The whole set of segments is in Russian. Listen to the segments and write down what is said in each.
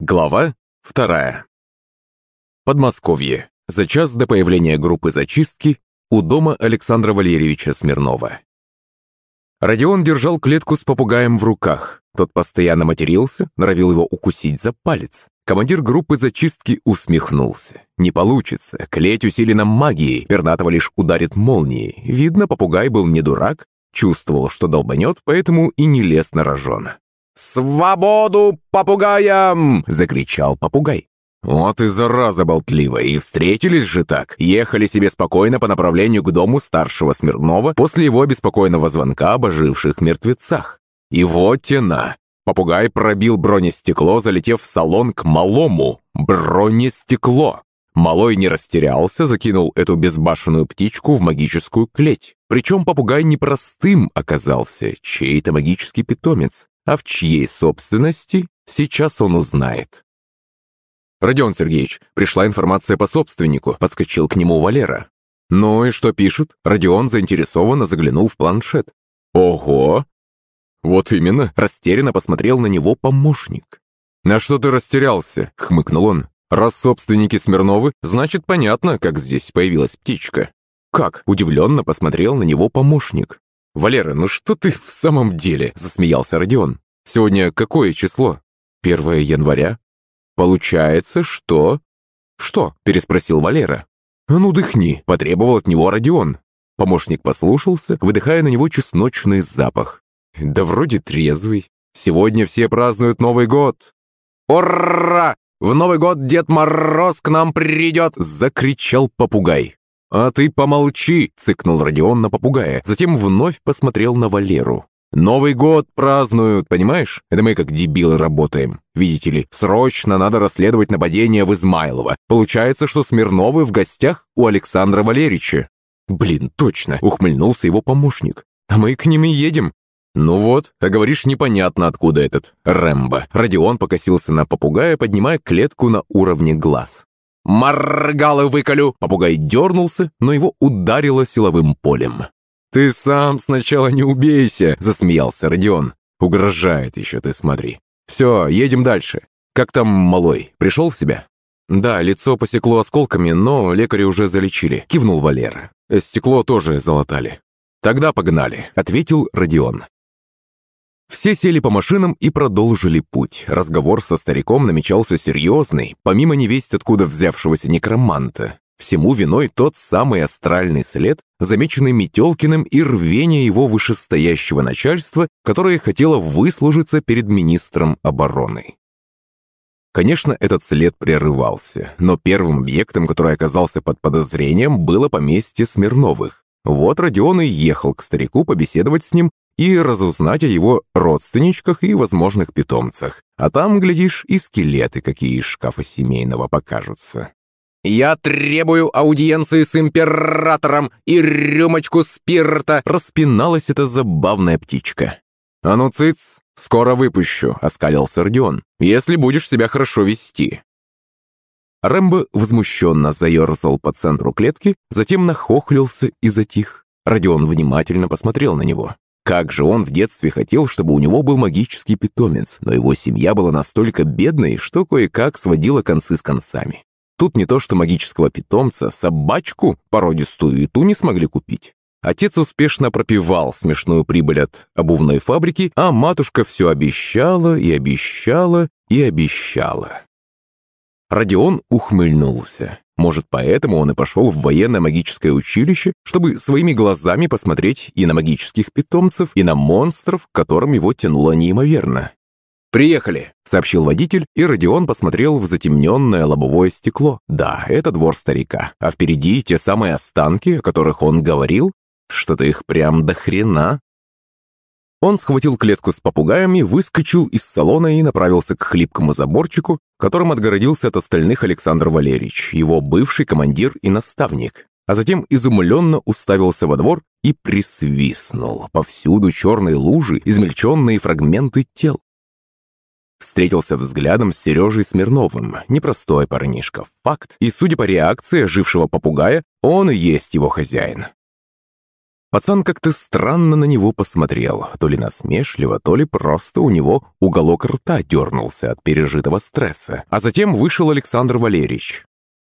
Глава вторая. Подмосковье. За час до появления группы зачистки у дома Александра Валерьевича Смирнова. Родион держал клетку с попугаем в руках. Тот постоянно матерился, норовил его укусить за палец. Командир группы зачистки усмехнулся. «Не получится. Клеть усилена магией. Пернатого лишь ударит молнией. Видно, попугай был не дурак, чувствовал, что долбанет, поэтому и не лез на рожон. «Свободу попугаям!» — закричал попугай. Вот и зараза болтливая, и встретились же так. Ехали себе спокойно по направлению к дому старшего Смирнова после его беспокойного звонка об оживших мертвецах. И вот тена. Попугай пробил бронестекло, залетев в салон к малому. Бронестекло. Малой не растерялся, закинул эту безбашенную птичку в магическую клеть. Причем попугай непростым оказался, чей-то магический питомец а в чьей собственности, сейчас он узнает. «Родион Сергеевич, пришла информация по собственнику», — подскочил к нему Валера. «Ну и что пишут?» Родион заинтересованно заглянул в планшет. «Ого!» «Вот именно», — растерянно посмотрел на него помощник. «На что ты растерялся?» — хмыкнул он. «Раз собственники Смирновы, значит, понятно, как здесь появилась птичка». «Как?» — удивленно посмотрел на него помощник. «Валера, ну что ты в самом деле?» – засмеялся Родион. «Сегодня какое число? Первое января? Получается, что...» «Что?» – переспросил Валера. «А ну дыхни!» – потребовал от него Родион. Помощник послушался, выдыхая на него чесночный запах. «Да вроде трезвый. Сегодня все празднуют Новый год». «Ура! В Новый год Дед Мороз к нам придет!» – закричал попугай. «А ты помолчи!» – цыкнул Родион на попугая, затем вновь посмотрел на Валеру. «Новый год празднуют, понимаешь? Это мы как дебилы работаем. Видите ли, срочно надо расследовать нападение в Измайлово. Получается, что Смирновы в гостях у Александра Валерьевича». «Блин, точно!» – ухмыльнулся его помощник. «А мы к ним и едем. «Ну вот, а говоришь, непонятно, откуда этот Рэмбо». Родион покосился на попугая, поднимая клетку на уровне глаз. «Моргалы выколю!» Попугай дернулся, но его ударило силовым полем. «Ты сам сначала не убейся!» – засмеялся Родион. «Угрожает еще, ты смотри. Все, едем дальше. Как там малой? Пришел в себя?» «Да, лицо посекло осколками, но лекари уже залечили», – кивнул Валера. «Стекло тоже залатали». «Тогда погнали», – ответил Родион. Все сели по машинам и продолжили путь. Разговор со стариком намечался серьезный, помимо невесть откуда взявшегося некроманта. Всему виной тот самый астральный след, замеченный Метелкиным и рвение его вышестоящего начальства, которое хотело выслужиться перед министром обороны. Конечно, этот след прерывался, но первым объектом, который оказался под подозрением, было поместье Смирновых. Вот Родион и ехал к старику побеседовать с ним и разузнать о его родственничках и возможных питомцах. А там, глядишь, и скелеты какие из шкафа семейного покажутся. «Я требую аудиенции с императором и рюмочку спирта!» Распиналась эта забавная птичка. «А ну, цыц, скоро выпущу», — оскалился Родион, «если будешь себя хорошо вести». Рэмбо возмущенно заерзал по центру клетки, затем нахохлился и затих. Родион внимательно посмотрел на него. Как же он в детстве хотел, чтобы у него был магический питомец, но его семья была настолько бедной, что кое-как сводила концы с концами. Тут не то что магического питомца, собачку породистую и ту не смогли купить. Отец успешно пропивал смешную прибыль от обувной фабрики, а матушка все обещала и обещала и обещала. Родион ухмыльнулся. Может, поэтому он и пошел в военно-магическое училище, чтобы своими глазами посмотреть и на магических питомцев, и на монстров, к которым его тянуло неимоверно. «Приехали», — сообщил водитель, и Родион посмотрел в затемненное лобовое стекло. Да, это двор старика, а впереди те самые останки, о которых он говорил. Что-то их прям до хрена. Он схватил клетку с попугаями, выскочил из салона и направился к хлипкому заборчику, которым отгородился от остальных Александр Валерьевич, его бывший командир и наставник. А затем изумленно уставился во двор и присвистнул. Повсюду черные лужи, измельченные фрагменты тел. Встретился взглядом с Сережей Смирновым, непростой парнишка, факт. И судя по реакции жившего попугая, он и есть его хозяин. Пацан как-то странно на него посмотрел, то ли насмешливо, то ли просто у него уголок рта дернулся от пережитого стресса. А затем вышел Александр Валерьевич.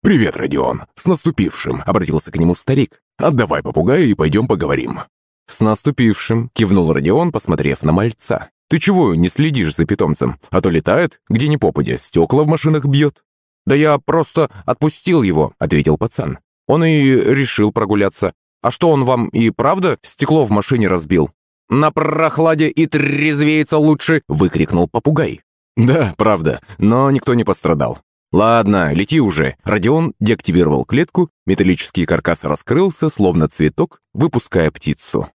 «Привет, Родион! С наступившим!» — обратился к нему старик. «Отдавай попугая и пойдем поговорим». «С наступившим!» — кивнул Родион, посмотрев на мальца. «Ты чего не следишь за питомцем? А то летает, где ни попадя, стекла в машинах бьет». «Да я просто отпустил его», — ответил пацан. «Он и решил прогуляться. А что, он вам и правда стекло в машине разбил?» «На прохладе и трезвеется лучше!» — выкрикнул попугай. «Да, правда, но никто не пострадал. «Ладно, лети уже». Родион деактивировал клетку, металлический каркас раскрылся, словно цветок, выпуская птицу.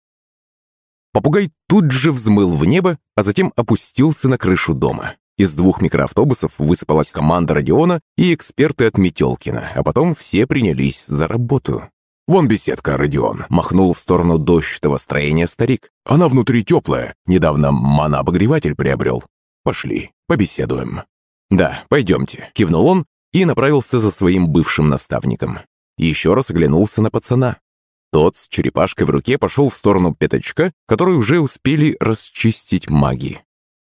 Попугай тут же взмыл в небо, а затем опустился на крышу дома. Из двух микроавтобусов высыпалась команда Родиона и эксперты от Метелкина, а потом все принялись за работу. «Вон беседка, Родион», — махнул в сторону дождевого строения старик. «Она внутри теплая. Недавно манообогреватель приобрел. Пошли, побеседуем». «Да, пойдемте», — кивнул он и направился за своим бывшим наставником. Еще раз оглянулся на пацана. Тот с черепашкой в руке пошел в сторону пятачка, который уже успели расчистить маги.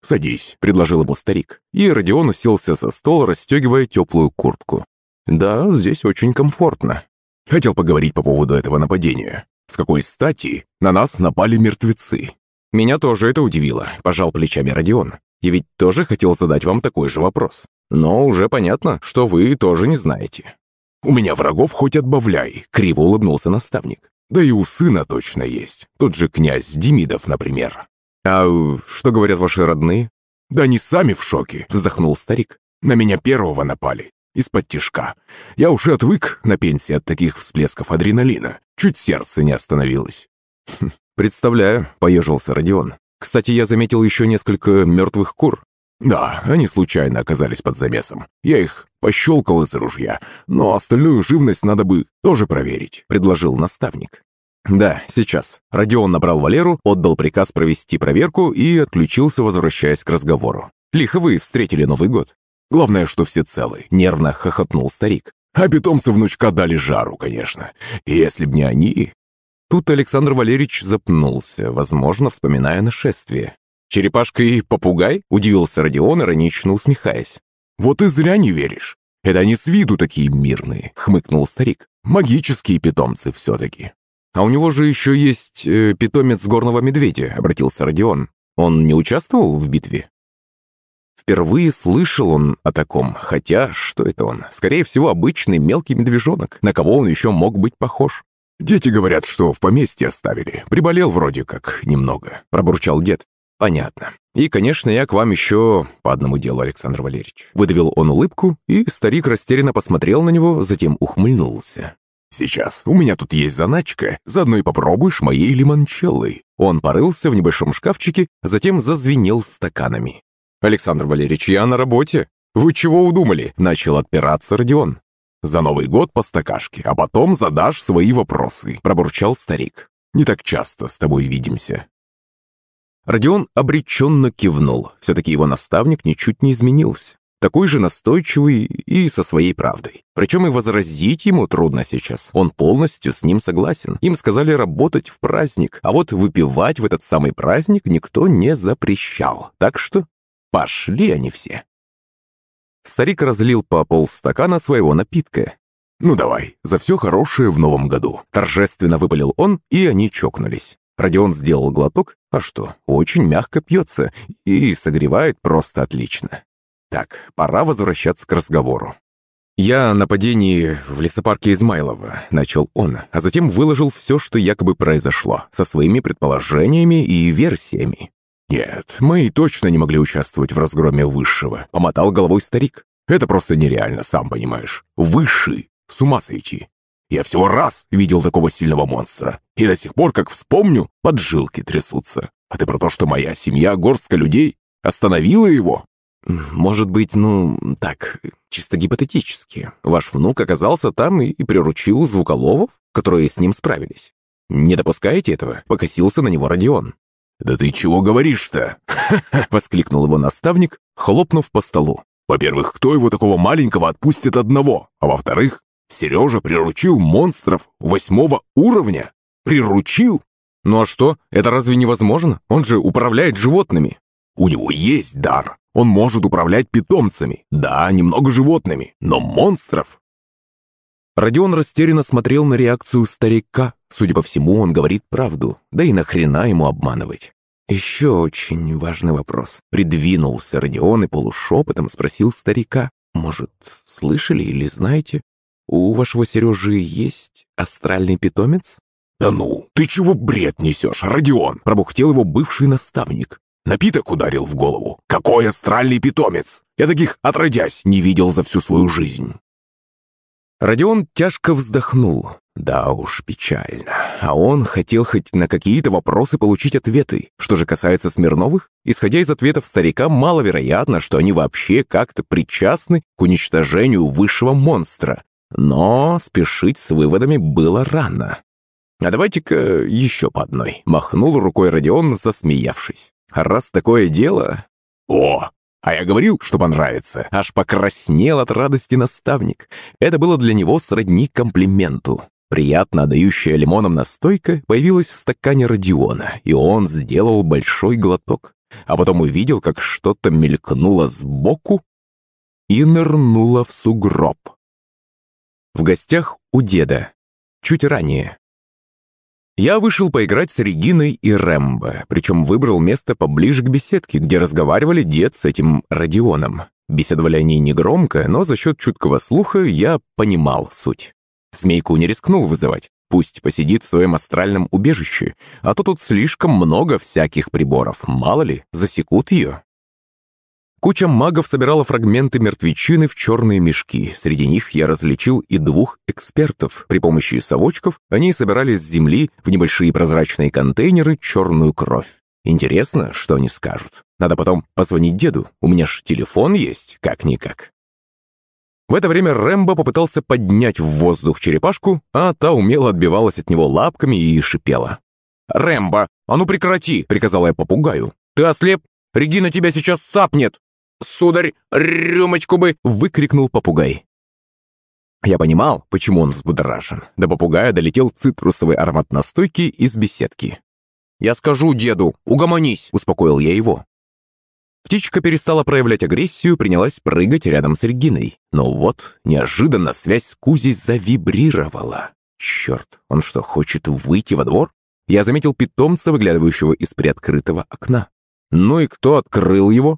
«Садись», — предложил ему старик, и Родион уселся за стол, расстегивая теплую куртку. «Да, здесь очень комфортно». «Хотел поговорить по поводу этого нападения. С какой стати на нас напали мертвецы?» «Меня тоже это удивило», — пожал плечами Родион. Я ведь тоже хотел задать вам такой же вопрос. Но уже понятно, что вы тоже не знаете». «У меня врагов хоть отбавляй», — криво улыбнулся наставник. «Да и у сына точно есть. Тот же князь Демидов, например». «А что говорят ваши родные?» «Да они сами в шоке», — вздохнул старик. «На меня первого напали. Из-под тишка. Я уже отвык на пенсии от таких всплесков адреналина. Чуть сердце не остановилось». «Хм, «Представляю», — поежился Родион. Кстати, я заметил еще несколько мертвых кур. Да, они случайно оказались под замесом. Я их пощелкал из ружья, но остальную живность надо бы тоже проверить», — предложил наставник. «Да, сейчас». Родион набрал Валеру, отдал приказ провести проверку и отключился, возвращаясь к разговору. «Лихо вы встретили Новый год». «Главное, что все целы», — нервно хохотнул старик. «А питомцы внучка дали жару, конечно. Если б не они, Тут Александр Валерьевич запнулся, возможно, вспоминая нашествие. «Черепашка и попугай?» – удивился Родион, иронично усмехаясь. «Вот и зря не веришь. Это они с виду такие мирные», – хмыкнул старик. «Магические питомцы все-таки». «А у него же еще есть э, питомец горного медведя», – обратился Родион. «Он не участвовал в битве?» Впервые слышал он о таком, хотя, что это он? Скорее всего, обычный мелкий медвежонок. На кого он еще мог быть похож? «Дети говорят, что в поместье оставили. Приболел вроде как немного», — пробурчал дед. «Понятно. И, конечно, я к вам еще по одному делу, Александр Валерьевич». Выдавил он улыбку, и старик растерянно посмотрел на него, затем ухмыльнулся. «Сейчас. У меня тут есть заначка. Заодно и попробуешь моей лимончеллы». Он порылся в небольшом шкафчике, затем зазвенел стаканами. «Александр Валерьевич, я на работе. Вы чего удумали?» Начал отпираться Родион. «За Новый год по стакашке, а потом задашь свои вопросы», – пробурчал старик. «Не так часто с тобой видимся». Родион обреченно кивнул. Все-таки его наставник ничуть не изменился. Такой же настойчивый и со своей правдой. Причем и возразить ему трудно сейчас. Он полностью с ним согласен. Им сказали работать в праздник, а вот выпивать в этот самый праздник никто не запрещал. Так что пошли они все. Старик разлил по полстакана своего напитка. «Ну давай, за все хорошее в новом году!» Торжественно выпалил он, и они чокнулись. Родион сделал глоток, а что, очень мягко пьется и согревает просто отлично. Так, пора возвращаться к разговору. «Я о нападении в лесопарке Измайлова», — начал он, а затем выложил все, что якобы произошло, со своими предположениями и версиями. «Нет, мы точно не могли участвовать в разгроме Высшего», — помотал головой старик. «Это просто нереально, сам понимаешь. Высший. С ума сойти. Я всего раз видел такого сильного монстра, и до сих пор, как вспомню, поджилки трясутся. А ты про то, что моя семья, горстка людей, остановила его?» «Может быть, ну, так, чисто гипотетически. Ваш внук оказался там и, и приручил звуколовов, которые с ним справились. Не допускаете этого?» — покосился на него Родион. «Да ты чего говоришь-то?» — воскликнул его наставник, хлопнув по столу. «Во-первых, кто его такого маленького отпустит одного? А во-вторых, Сережа приручил монстров восьмого уровня? Приручил? Ну а что? Это разве невозможно? Он же управляет животными. У него есть дар. Он может управлять питомцами. Да, немного животными, но монстров. Родион растерянно смотрел на реакцию старика. Судя по всему, он говорит правду. Да и нахрена ему обманывать? Еще очень важный вопрос. Придвинулся Родион и полушепотом спросил старика. Может, слышали или знаете? У вашего Сережи есть астральный питомец? «Да ну, ты чего бред несешь, Родион?» Пробухтел его бывший наставник. Напиток ударил в голову. Какой астральный питомец! Я таких, отродясь, не видел за всю свою жизнь. Родион тяжко вздохнул. Да уж, печально. А он хотел хоть на какие-то вопросы получить ответы. Что же касается Смирновых, исходя из ответов старика, маловероятно, что они вообще как-то причастны к уничтожению высшего монстра. Но спешить с выводами было рано. «А давайте-ка еще по одной», — махнул рукой Родион, засмеявшись. «Раз такое дело...» «О, а я говорил, что понравится!» Аж покраснел от радости наставник. Это было для него сродни комплименту. Приятно отдающая лимоном настойка появилась в стакане Родиона, и он сделал большой глоток, а потом увидел, как что-то мелькнуло сбоку и нырнуло в сугроб. В гостях у деда. Чуть ранее. Я вышел поиграть с Региной и Рэмбо, причем выбрал место поближе к беседке, где разговаривали дед с этим Родионом. Беседовали они негромко, но за счет чуткого слуха я понимал суть. Змейку не рискнул вызывать. Пусть посидит в своем астральном убежище, а то тут слишком много всяких приборов. Мало ли, засекут ее. Куча магов собирала фрагменты мертвечины в черные мешки. Среди них я различил и двух экспертов. При помощи совочков они собирали с земли в небольшие прозрачные контейнеры черную кровь. Интересно, что они скажут. Надо потом позвонить деду. У меня ж телефон есть, как-никак. В это время Рэмбо попытался поднять в воздух черепашку, а та умело отбивалась от него лапками и шипела. «Рэмбо, а ну прекрати!» — приказал я попугаю. «Ты ослеп? Регина тебя сейчас цапнет!» «Сударь, рюмочку бы!» — выкрикнул попугай. Я понимал, почему он взбудоражен. До попугая долетел цитрусовый аромат настойки из беседки. «Я скажу деду, угомонись!» — успокоил я его. Птичка перестала проявлять агрессию, принялась прыгать рядом с Региной. Но вот, неожиданно связь с Кузей завибрировала. Черт, он что, хочет выйти во двор? Я заметил питомца, выглядывающего из приоткрытого окна. Ну и кто открыл его?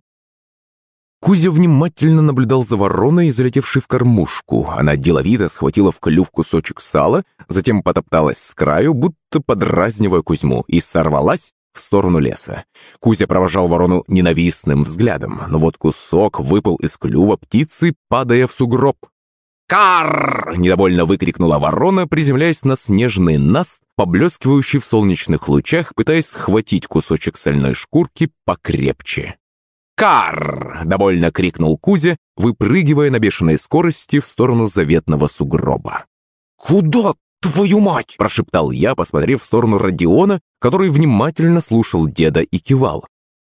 Кузя внимательно наблюдал за вороной, залетевшей в кормушку. Она деловито схватила в клюв кусочек сала, затем потопталась с краю, будто подразнивая Кузьму, и сорвалась в сторону леса. Кузя провожал ворону ненавистным взглядом, но вот кусок выпал из клюва птицы, падая в сугроб. «Карр!» — недовольно выкрикнула ворона, приземляясь на снежный наст, поблескивающий в солнечных лучах, пытаясь схватить кусочек сальной шкурки покрепче. «Кар!» — довольно крикнул Кузя, выпрыгивая на бешеной скорости в сторону заветного сугроба. «Куда, твою мать?» – прошептал я, посмотрев в сторону Родиона, который внимательно слушал деда и кивал.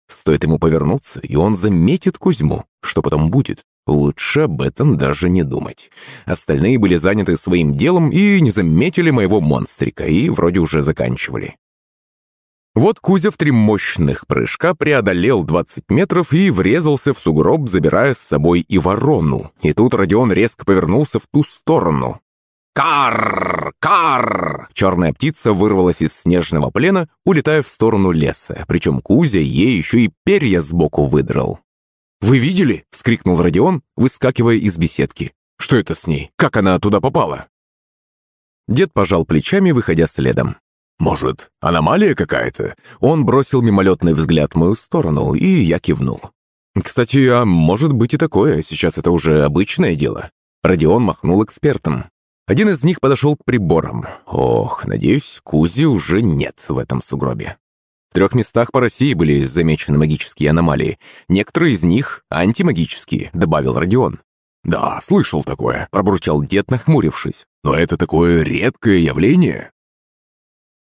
Стоит ему повернуться, и он заметит Кузьму. Что потом будет? Лучше об этом даже не думать. Остальные были заняты своим делом и не заметили моего монстрика, и вроде уже заканчивали. Вот Кузя в три мощных прыжка преодолел 20 метров и врезался в сугроб, забирая с собой и ворону. И тут Родион резко повернулся в ту сторону. «Карр! Карр!» Черная птица вырвалась из снежного плена, улетая в сторону леса. Причем Кузя ей еще и перья сбоку выдрал. «Вы видели?» — вскрикнул Родион, выскакивая из беседки. «Что это с ней? Как она туда попала?» Дед пожал плечами, выходя следом. «Может, аномалия какая-то?» Он бросил мимолетный взгляд в мою сторону, и я кивнул. «Кстати, а может быть и такое, сейчас это уже обычное дело». Родион махнул экспертом. Один из них подошел к приборам. Ох, надеюсь, Кузи уже нет в этом сугробе. В трех местах по России были замечены магические аномалии. Некоторые из них антимагические, добавил Родион. «Да, слышал такое», – пробурчал дед, нахмурившись. «Но это такое редкое явление».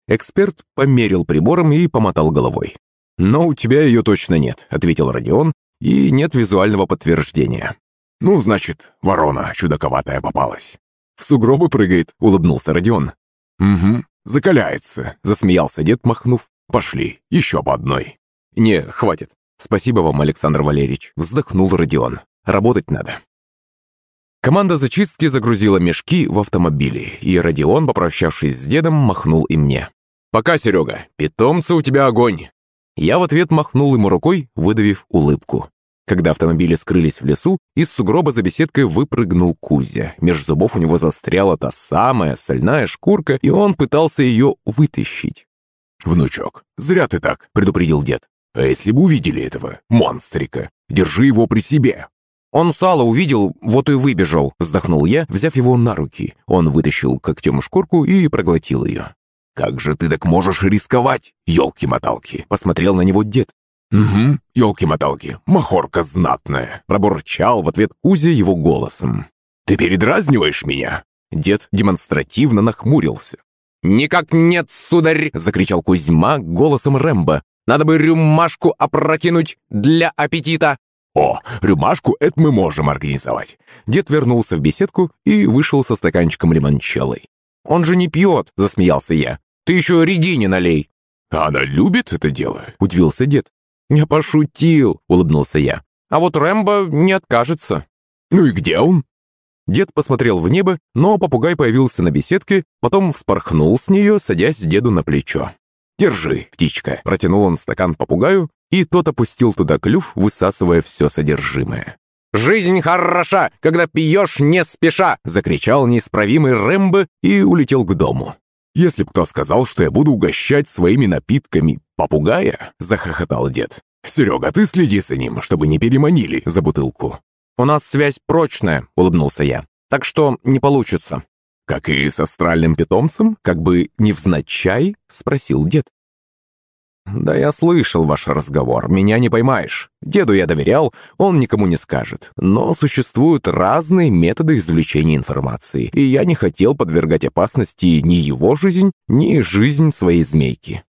Эксперт померил прибором и помотал головой. «Но у тебя ее точно нет», — ответил Родион, «и нет визуального подтверждения». «Ну, значит, ворона чудаковатая попалась». «В сугробы прыгает», — улыбнулся Родион. «Угу. закаляется», — засмеялся дед, махнув. «Пошли, еще по одной». «Не, хватит. Спасибо вам, Александр Валерьевич», — вздохнул Родион. «Работать надо». Команда зачистки загрузила мешки в автомобили, и Родион, попрощавшись с дедом, махнул и мне. «Пока, Серега, питомцы у тебя огонь!» Я в ответ махнул ему рукой, выдавив улыбку. Когда автомобили скрылись в лесу, из сугроба за беседкой выпрыгнул Кузя. Меж зубов у него застряла та самая стальная шкурка, и он пытался ее вытащить. «Внучок, зря ты так», — предупредил дед. «А если бы увидели этого монстрика? Держи его при себе». «Он сало увидел, вот и выбежал», — вздохнул я, взяв его на руки. Он вытащил когтем шкурку и проглотил ее. «Как же ты так можешь рисковать, елки-моталки?» — посмотрел на него дед. «Угу, елки-моталки, махорка знатная!» Пробурчал в ответ Кузя его голосом. «Ты передразниваешь меня?» Дед демонстративно нахмурился. «Никак нет, сударь!» — закричал Кузьма голосом Рэмбо. «Надо бы рюмашку опрокинуть для аппетита!» «О, рюмашку это мы можем организовать!» Дед вернулся в беседку и вышел со стаканчиком лимончеллой. «Он же не пьет!» — засмеялся я. «Ты еще Регине налей!» «Она любит это дело?» — удивился дед. «Я пошутил», — улыбнулся я. «А вот Рэмбо не откажется». «Ну и где он?» Дед посмотрел в небо, но попугай появился на беседке, потом вспорхнул с нее, садясь деду на плечо. «Держи, птичка», — протянул он стакан попугаю, и тот опустил туда клюв, высасывая все содержимое. «Жизнь хороша, когда пьешь не спеша!» — закричал неисправимый Рэмбо и улетел к дому. «Если б кто сказал, что я буду угощать своими напитками попугая?» – захохотал дед. «Серега, ты следи за ним, чтобы не переманили за бутылку». «У нас связь прочная», – улыбнулся я. «Так что не получится». «Как и с астральным питомцем? Как бы невзначай?» – спросил дед. «Да я слышал ваш разговор, меня не поймаешь. Деду я доверял, он никому не скажет. Но существуют разные методы извлечения информации, и я не хотел подвергать опасности ни его жизнь, ни жизнь своей змейки».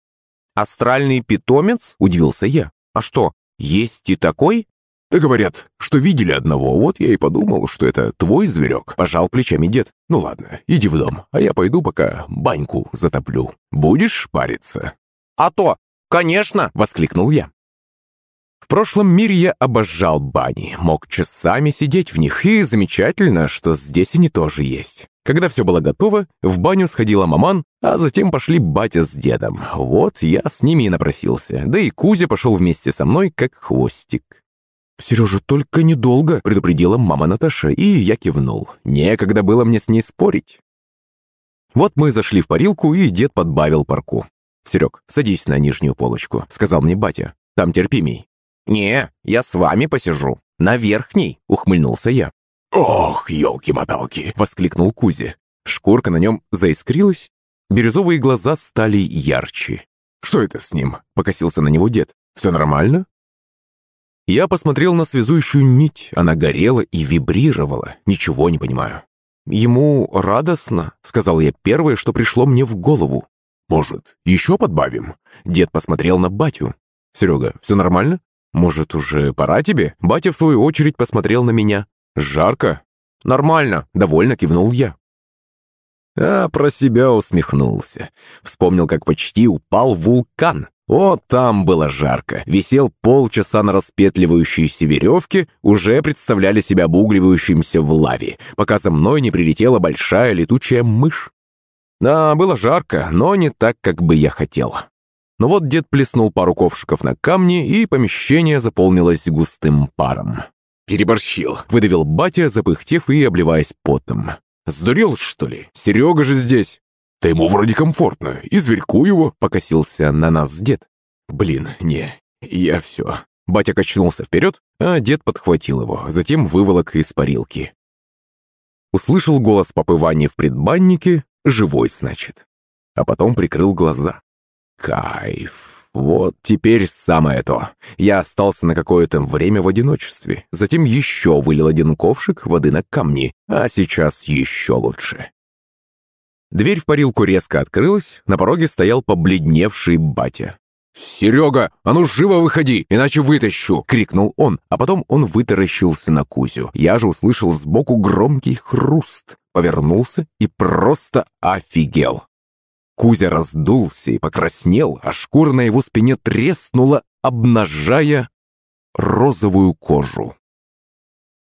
«Астральный питомец?» – удивился я. «А что, есть и такой?» «Да говорят, что видели одного, вот я и подумал, что это твой зверек», – пожал плечами дед. «Ну ладно, иди в дом, а я пойду пока баньку затоплю. Будешь париться?» «А то! «Конечно!» — воскликнул я. В прошлом мире я обожал бани, мог часами сидеть в них, и замечательно, что здесь они тоже есть. Когда все было готово, в баню сходила маман, а затем пошли батя с дедом. Вот я с ними и напросился, да и Кузя пошел вместе со мной, как хвостик. «Сережа, только недолго», — предупредила мама Наташа, и я кивнул. Некогда было мне с ней спорить. Вот мы зашли в парилку, и дед подбавил парку. «Серег, садись на нижнюю полочку», — сказал мне батя. «Там терпимей». «Не, я с вами посижу. На верхней», — ухмыльнулся я. «Ох, елки-моталки!» — воскликнул Кузя. Шкурка на нем заискрилась, бирюзовые глаза стали ярче. «Что это с ним?» — покосился на него дед. «Все нормально?» Я посмотрел на связующую нить. Она горела и вибрировала. Ничего не понимаю. «Ему радостно», — сказал я первое, что пришло мне в голову. «Может, еще подбавим?» Дед посмотрел на батю. «Серега, все нормально? Может, уже пора тебе?» Батя, в свою очередь, посмотрел на меня. «Жарко?» «Нормально», — довольно кивнул я. А про себя усмехнулся. Вспомнил, как почти упал вулкан. Вот там было жарко. Висел полчаса на распетливающейся веревке, уже представляли себя обугливающимся в лаве, пока за мной не прилетела большая летучая мышь. Да, было жарко, но не так, как бы я хотел. Но вот дед плеснул пару ковшиков на камни, и помещение заполнилось густым паром. «Переборщил», — выдавил батя, запыхтев и обливаясь потом. «Сдурел, что ли? Серега же здесь!» «Да ему вроде комфортно, и зверьку его», — покосился на нас дед. «Блин, не, я все». Батя качнулся вперед, а дед подхватил его, затем выволок из парилки. Услышал голос папы Вани в предбаннике, Живой, значит. А потом прикрыл глаза. Кайф. Вот теперь самое то. Я остался на какое-то время в одиночестве. Затем еще вылил один ковшик воды на камни. А сейчас еще лучше. Дверь в парилку резко открылась. На пороге стоял побледневший батя. «Серега, а ну живо выходи, иначе вытащу!» — крикнул он, а потом он вытаращился на Кузю. Я же услышал сбоку громкий хруст, повернулся и просто офигел. Кузя раздулся и покраснел, а шкура на его спине треснула, обнажая розовую кожу.